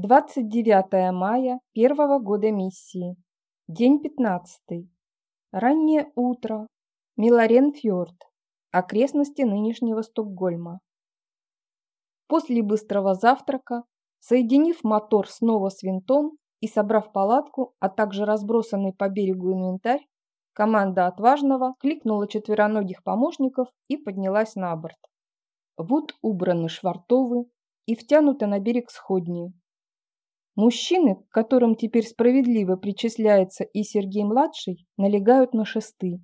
29 мая первого года миссии. День 15. Раннее утро. Миларен-фьорд. Окрестности нынешнего Стокгольма. После быстрого завтрака, соединив мотор снова с винтом и собрав палатку, а также разбросанный по берегу инвентарь, команда отважного кликнула четвероногих помощников и поднялась на борт. Вот убраны швартовы и втянуты на берег сходни, Мужчины, к которым теперь справедливо причисляется и Сергей-младший, налегают на шесты.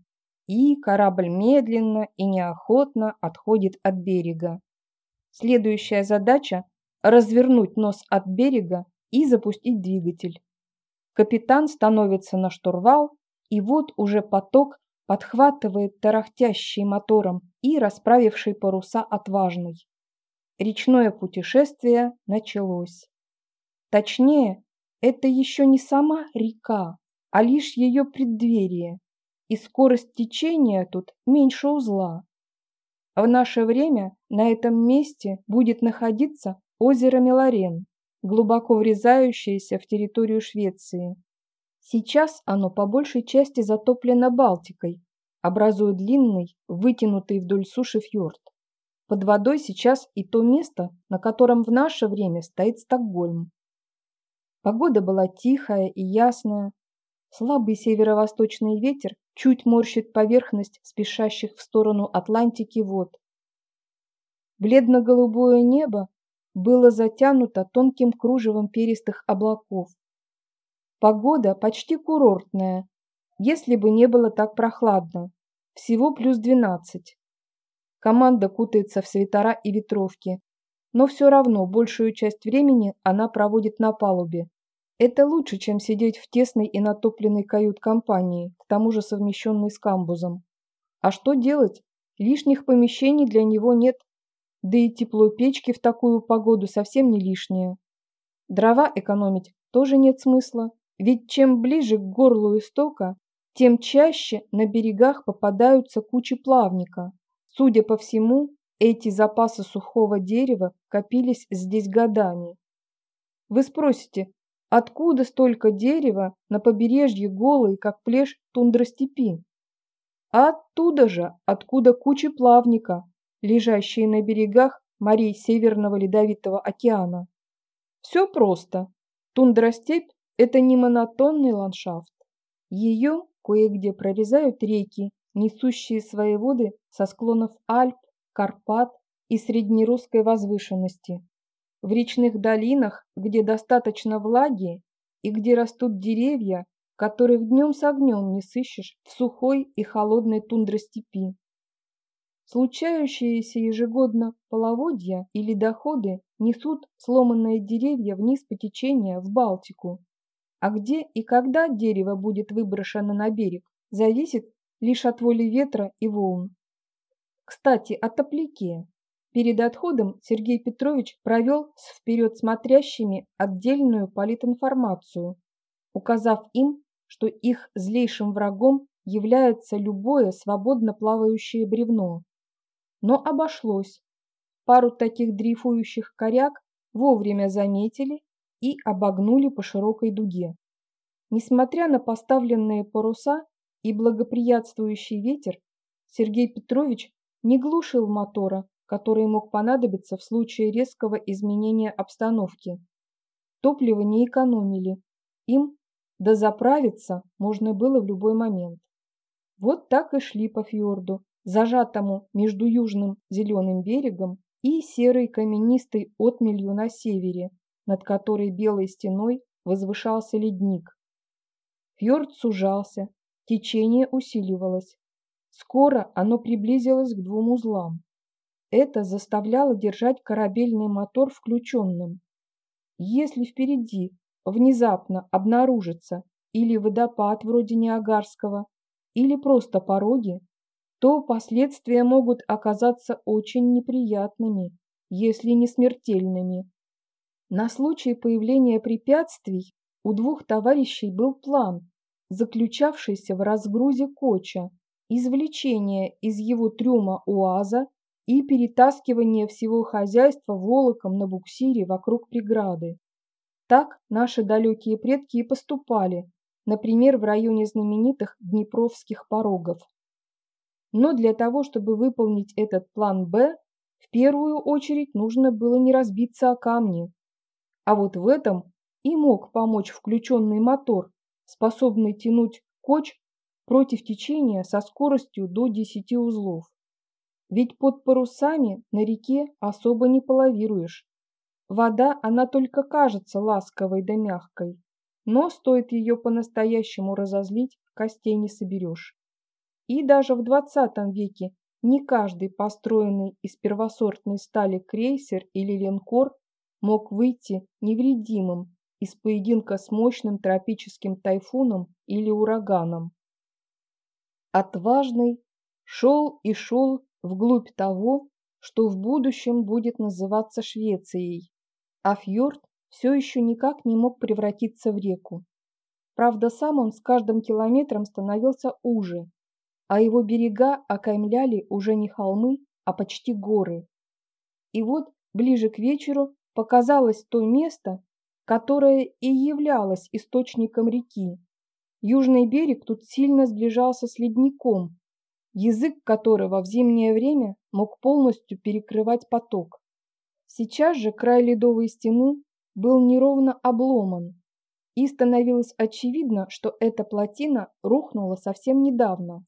И корабль медленно и неохотно отходит от берега. Следующая задача – развернуть нос от берега и запустить двигатель. Капитан становится на штурвал, и вот уже поток подхватывает тарахтящий мотором и расправивший паруса отважный. Речное путешествие началось. Точнее, это еще не сама река, а лишь ее преддверие, и скорость течения тут меньше узла. В наше время на этом месте будет находиться озеро Меларен, глубоко врезающееся в территорию Швеции. Сейчас оно по большей части затоплено Балтикой, образуя длинный, вытянутый вдоль суши фьорд. Под водой сейчас и то место, на котором в наше время стоит Стокгольм. Погода была тихая и ясная. Слабый северо-восточный ветер чуть морщит поверхность спешащих в сторону Атлантики вод. Бледно-голубое небо было затянуто тонким кружевом перистых облаков. Погода почти курортная, если бы не было так прохладно. Всего плюс 12. Команда кутается в свитера и ветровки, но все равно большую часть времени она проводит на палубе. Это лучше, чем сидеть в тесной и натопленной кают-компании, к тому же совмещенной с камбузом. А что делать? Лишних помещений для него нет. Да и тепло печки в такую погоду совсем не лишнее. Дрова экономить тоже нет смысла, ведь чем ближе к горлу истока, тем чаще на берегах попадаются кучи плавника. Судя по всему, эти запасы сухого дерева копились здесь годами. Вы спросите, Откуда столько дерева на побережье голой, как плешь тундростепи? А оттуда же, откуда кучи плавника, лежащие на берегах морей Северного Ледовитого океана. Все просто. Тундростепь – это не монотонный ландшафт. Ее кое-где прорезают реки, несущие свои воды со склонов Альп, Карпат и среднерусской возвышенности. В речных долинах, где достаточно влаги и где растут деревья, которых днем с огнем не сыщешь в сухой и холодной тундростепи. Случающиеся ежегодно половодья или доходы несут сломанные деревья вниз по течению в Балтику. А где и когда дерево будет выброшено на берег, зависит лишь от воли ветра и волн. Кстати, о. Перед отходом Сергей Петрович провел с вперед смотрящими отдельную политинформацию, указав им, что их злейшим врагом является любое свободно плавающее бревно. Но обошлось. Пару таких дрейфующих коряк вовремя заметили и обогнули по широкой дуге. Несмотря на поставленные паруса и благоприятствующий ветер, Сергей Петрович не глушил мотора, который мог понадобиться в случае резкого изменения обстановки. Топливо не экономили. Им дозаправиться можно было в любой момент. Вот так и шли по фьорду, зажатому между южным зеленым берегом и серой каменистой отмелью на севере, над которой белой стеной возвышался ледник. Фьорд сужался, течение усиливалось. Скоро оно приблизилось к двум узлам. Это заставляло держать корабельный мотор включенным. Если впереди внезапно обнаружится или водопад вроде Ниагарского, или просто пороги, то последствия могут оказаться очень неприятными, если не смертельными. На случай появления препятствий у двух товарищей был план, заключавшийся в разгрузе коча, извлечение из его трюма УАЗа и перетаскивание всего хозяйства волоком на буксире вокруг преграды. Так наши далекие предки и поступали, например, в районе знаменитых Днепровских порогов. Но для того, чтобы выполнить этот план «Б», в первую очередь нужно было не разбиться о камни. А вот в этом и мог помочь включенный мотор, способный тянуть коч против течения со скоростью до 10 узлов. Ведь под парусами на реке особо не половируешь. Вода, она только кажется ласковой да мягкой, но стоит ее по-настоящему разозлить, костей не соберешь. И даже в 20 веке не каждый построенный из первосортной стали крейсер или линкор мог выйти невредимым из поединка с мощным тропическим тайфуном или ураганом. Отважный шел и шел вглубь того, что в будущем будет называться Швецией, а фьорд все еще никак не мог превратиться в реку. Правда, сам он с каждым километром становился уже, а его берега окаймляли уже не холмы, а почти горы. И вот ближе к вечеру показалось то место, которое и являлось источником реки. Южный берег тут сильно сближался с ледником, язык которого в зимнее время мог полностью перекрывать поток. Сейчас же край ледовой стены был неровно обломан, и становилось очевидно, что эта плотина рухнула совсем недавно.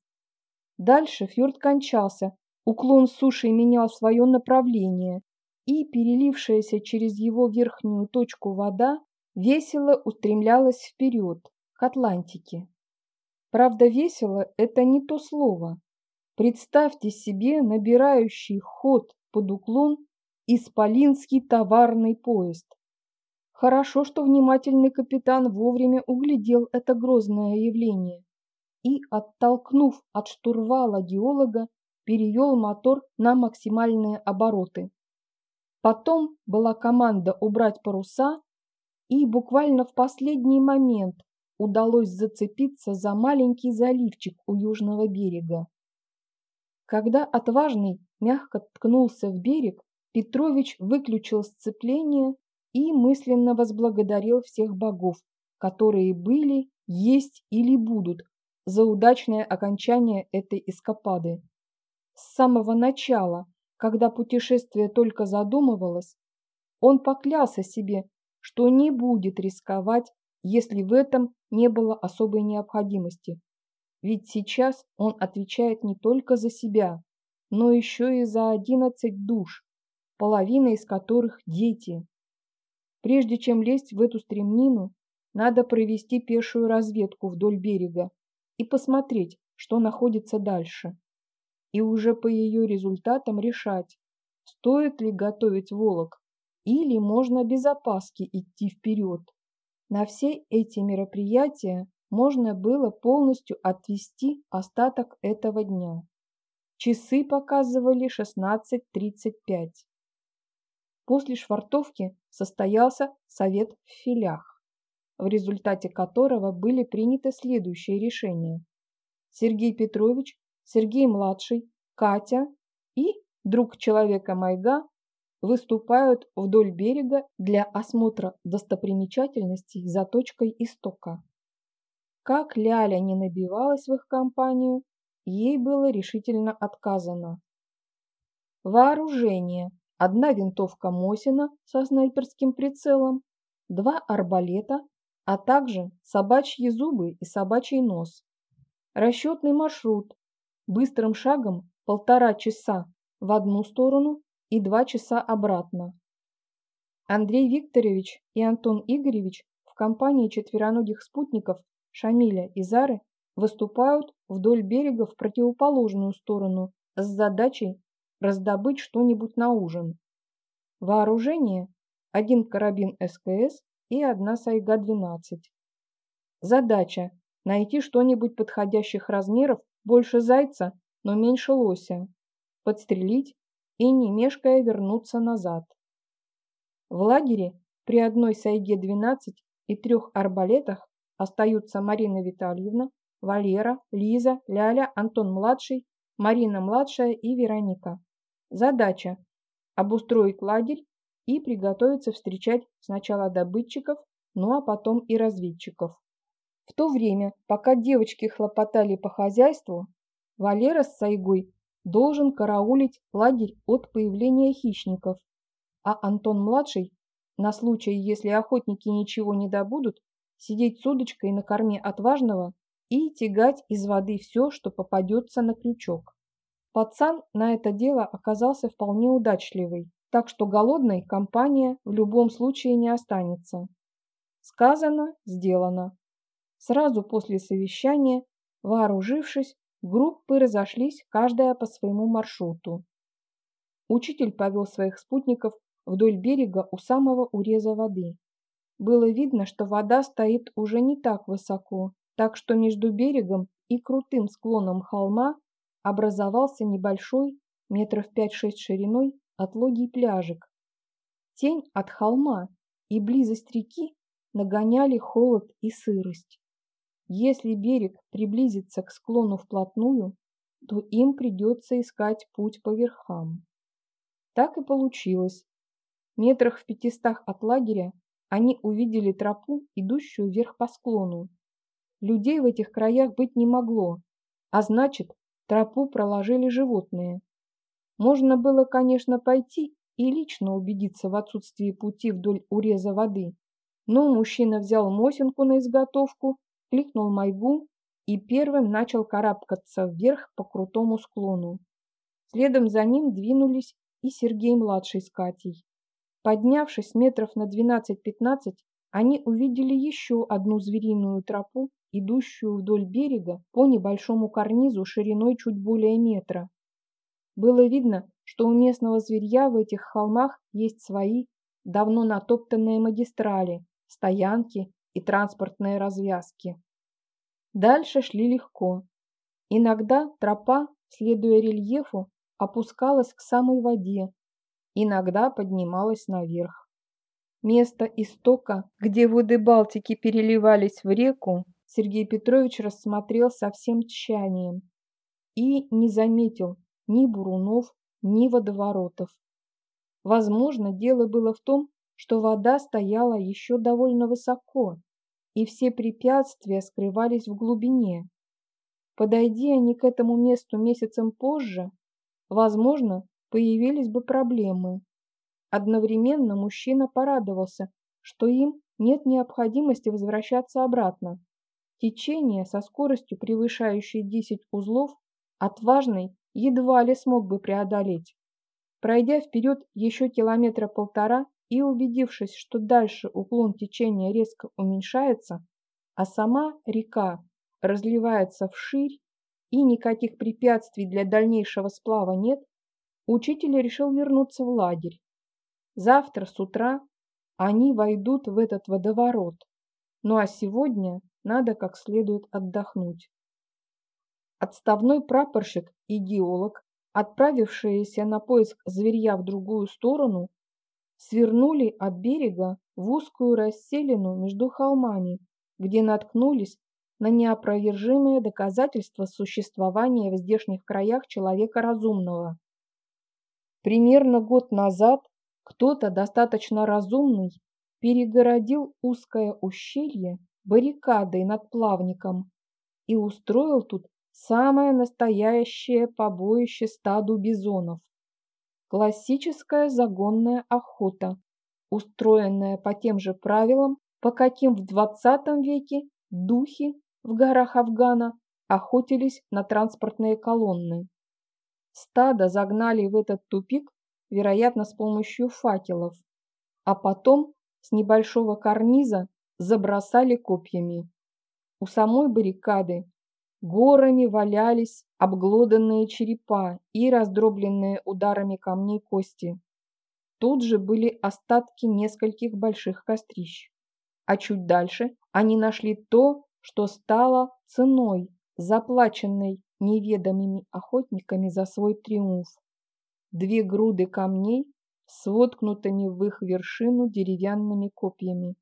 Дальше фьорд кончался, уклон суши менял свое направление, и перелившаяся через его верхнюю точку вода весело устремлялась вперед, к Атлантике. Правда, весело – это не то слово. Представьте себе набирающий ход под уклон Исполинский товарный поезд. Хорошо, что внимательный капитан вовремя углядел это грозное явление и, оттолкнув от штурвала геолога, перевел мотор на максимальные обороты. Потом была команда убрать паруса, и буквально в последний момент удалось зацепиться за маленький заливчик у южного берега. Когда отважный мягко ткнулся в берег, Петрович выключил сцепление и мысленно возблагодарил всех богов, которые были, есть или будут за удачное окончание этой эскапады. С самого начала, когда путешествие только задумывалось, он поклялся себе, что не будет рисковать, если в этом не было особой необходимости. Ведь сейчас он отвечает не только за себя, но еще и за одиннадцать душ, половина из которых дети. Прежде чем лезть в эту стремнину, надо провести пешую разведку вдоль берега и посмотреть, что находится дальше. И уже по ее результатам решать, стоит ли готовить волок или можно без опаски идти вперед. На все эти мероприятия можно было полностью отвести остаток этого дня. Часы показывали 16.35. После швартовки состоялся совет в филях, в результате которого были приняты следующие решения. Сергей Петрович, Сергей-младший, Катя и друг человека Майга выступают вдоль берега для осмотра достопримечательностей за точкой истока. Как Ляля не набивалась в их компанию, ей было решительно отказано. Вооружение одна винтовка Мосина со снайперским прицелом, два арбалета, а также собачьи зубы и собачий нос. Расчетный маршрут. Быстрым шагом полтора часа в одну сторону и два часа обратно. Андрей Викторович и Антон Игоревич в компании четвероногих спутников Шамиля и Зары выступают вдоль берега в противоположную сторону с задачей раздобыть что-нибудь на ужин. Вооружение – один карабин СКС и одна Сайга-12. Задача – найти что-нибудь подходящих размеров, больше зайца, но меньше лося, подстрелить и, не мешкая, вернуться назад. В лагере при одной Сайге-12 и трех арбалетах остаются Марина Витальевна, Валера, Лиза, Ляля, Антон-младший, Марина-младшая и Вероника. Задача – обустроить лагерь и приготовиться встречать сначала добытчиков, ну а потом и разведчиков. В то время, пока девочки хлопотали по хозяйству, Валера с Сайгой должен караулить лагерь от появления хищников, а Антон-младший, на случай, если охотники ничего не добудут, сидеть с удочкой на корме отважного и тягать из воды все, что попадется на крючок. Пацан на это дело оказался вполне удачливый, так что голодной компания в любом случае не останется. Сказано, сделано. Сразу после совещания, вооружившись, группы разошлись, каждая по своему маршруту. Учитель повел своих спутников вдоль берега у самого уреза воды. Было видно, что вода стоит уже не так высоко, так что между берегом и крутым склоном холма образовался небольшой, метров 5-6 шириной, отлогий пляжик. Тень от холма и близость реки нагоняли холод и сырость. Если берег приблизится к склону вплотную, то им придется искать путь по верхам. Так и получилось. Метрах в пятистах от лагеря они увидели тропу, идущую вверх по склону. Людей в этих краях быть не могло, а значит, тропу проложили животные. Можно было, конечно, пойти и лично убедиться в отсутствии пути вдоль уреза воды, но мужчина взял Мосинку на изготовку, кликнул Майгу и первым начал карабкаться вверх по крутому склону. Следом за ним двинулись и Сергей-младший с Катей. Поднявшись метров на 12-15, они увидели еще одну звериную тропу, идущую вдоль берега по небольшому карнизу шириной чуть более метра. Было видно, что у местного зверья в этих холмах есть свои, давно натоптанные магистрали, стоянки и транспортные развязки. Дальше шли легко. Иногда тропа, следуя рельефу, опускалась к самой воде, иногда поднималась наверх. Место истока, где воды Балтики переливались в реку, Сергей Петрович рассмотрел со всем тщанием и не заметил ни бурунов, ни водоворотов. Возможно, дело было в том, что вода стояла еще довольно высоко, и все препятствия скрывались в глубине. Подойди они к этому месту месяцем позже, возможно, появились бы проблемы. Одновременно мужчина порадовался, что им нет необходимости возвращаться обратно. Течение со скоростью, превышающей 10 узлов, отважный едва ли смог бы преодолеть. Пройдя вперед еще километра полтора и убедившись, что дальше уклон течения резко уменьшается, а сама река разливается вширь и никаких препятствий для дальнейшего сплава нет, учитель решил вернуться в лагерь. Завтра с утра они войдут в этот водоворот, ну а сегодня надо как следует отдохнуть. Отставной прапорщик и геолог отправившиеся на поиск зверья в другую сторону, свернули от берега в узкую расселину между холмами, где наткнулись на неопровержимое доказательство существования в здешних краях человека разумного. Примерно год назад кто-то достаточно разумный перегородил узкое ущелье баррикадой над плавником и устроил тут Самое настоящее побоище стаду бизонов. Классическая загонная охота, устроенная по тем же правилам, по каким в 20 веке духи в горах Афгана охотились на транспортные колонны. Стадо загнали в этот тупик, вероятно, с помощью факелов, а потом с небольшого карниза забросали копьями. У самой баррикады Горами валялись обглоданные черепа и раздробленные ударами камней кости. Тут же были остатки нескольких больших кострищ. А чуть дальше они нашли то, что стало ценой, заплаченной неведомыми охотниками за свой триумф. Две груды камней с в их вершину деревянными копьями.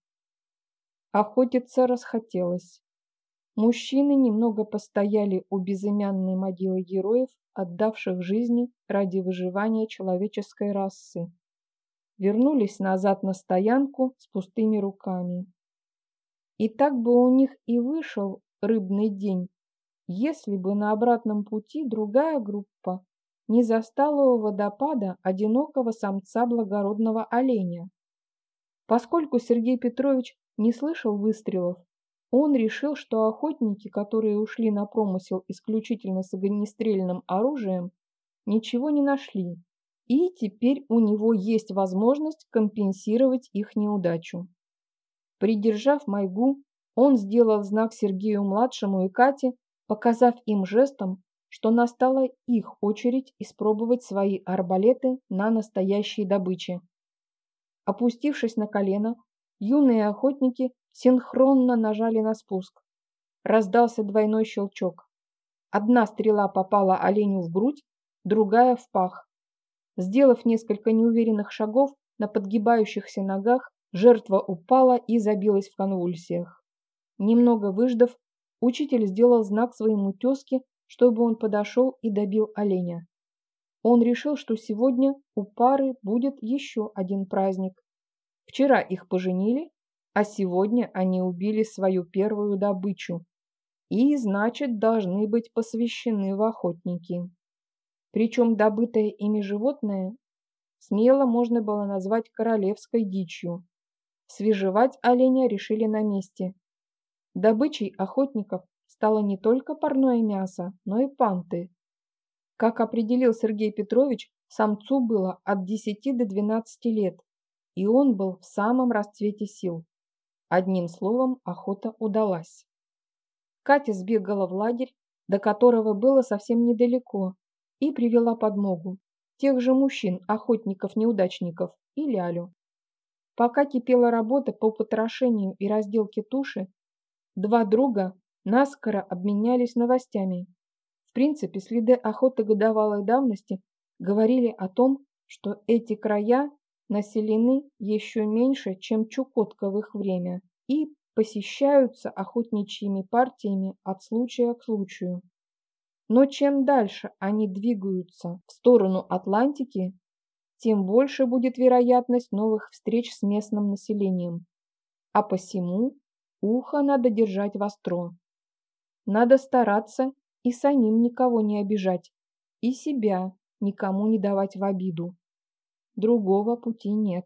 Охотиться расхотелось. Мужчины немного постояли у безымянной могилы героев, отдавших жизни ради выживания человеческой расы. вернулись назад на стоянку с пустыми руками. И так бы у них и вышел рыбный день, если бы на обратном пути другая группа не застала у водопада одинокого самца благородного оленя. Поскольку Сергей Петрович не слышал выстрелов, он решил, что охотники, которые ушли на промысел исключительно с огнестрельным оружием, ничего не нашли, и теперь у него есть возможность компенсировать их неудачу. Придержав Майгу, он сделал знак Сергею-младшему и Кате, показав им жестом, что настала их очередь испробовать свои арбалеты на настоящей добыче. Опустившись на колено, юные охотники синхронно нажали на спуск. Раздался двойной щелчок. Одна стрела попала оленю в грудь, другая в пах. Сделав несколько неуверенных шагов на подгибающихся ногах, жертва упала и забилась в конвульсиях. Немного выждав, учитель сделал знак своему тезке, чтобы он подошел и добил оленя. Он решил, что сегодня у пары будет еще один праздник. Вчера их поженили, а сегодня они убили свою первую добычу и, значит, должны быть посвящены в охотники. Причем добытое ими животное смело можно было назвать королевской дичью. Свежевать оленя решили на месте. Добычей охотников стало не только парное мясо, но и панты. Как определил Сергей Петрович, самцу было от 10 до 12 лет, и он был в самом расцвете сил. Одним словом, охота удалась. Катя сбегала в лагерь, до которого было совсем недалеко, и привела подмогу, тех же мужчин, охотников-неудачников и Лялю. Пока кипела работа по потрошению и разделке туши, два друга наскоро обменялись новостями. В принципе, следы охоты годовалой давности говорили о том, что эти края населены еще меньше, чем Чукотка в их время, и посещаются охотничьими партиями от случая к случаю. Но чем дальше они двигаются в сторону Атлантики, тем больше будет вероятность новых встреч с местным населением. А посему ухо надо держать востро. Надо стараться и самим никого не обижать, и себя никому не давать в обиду. Другого пути нет.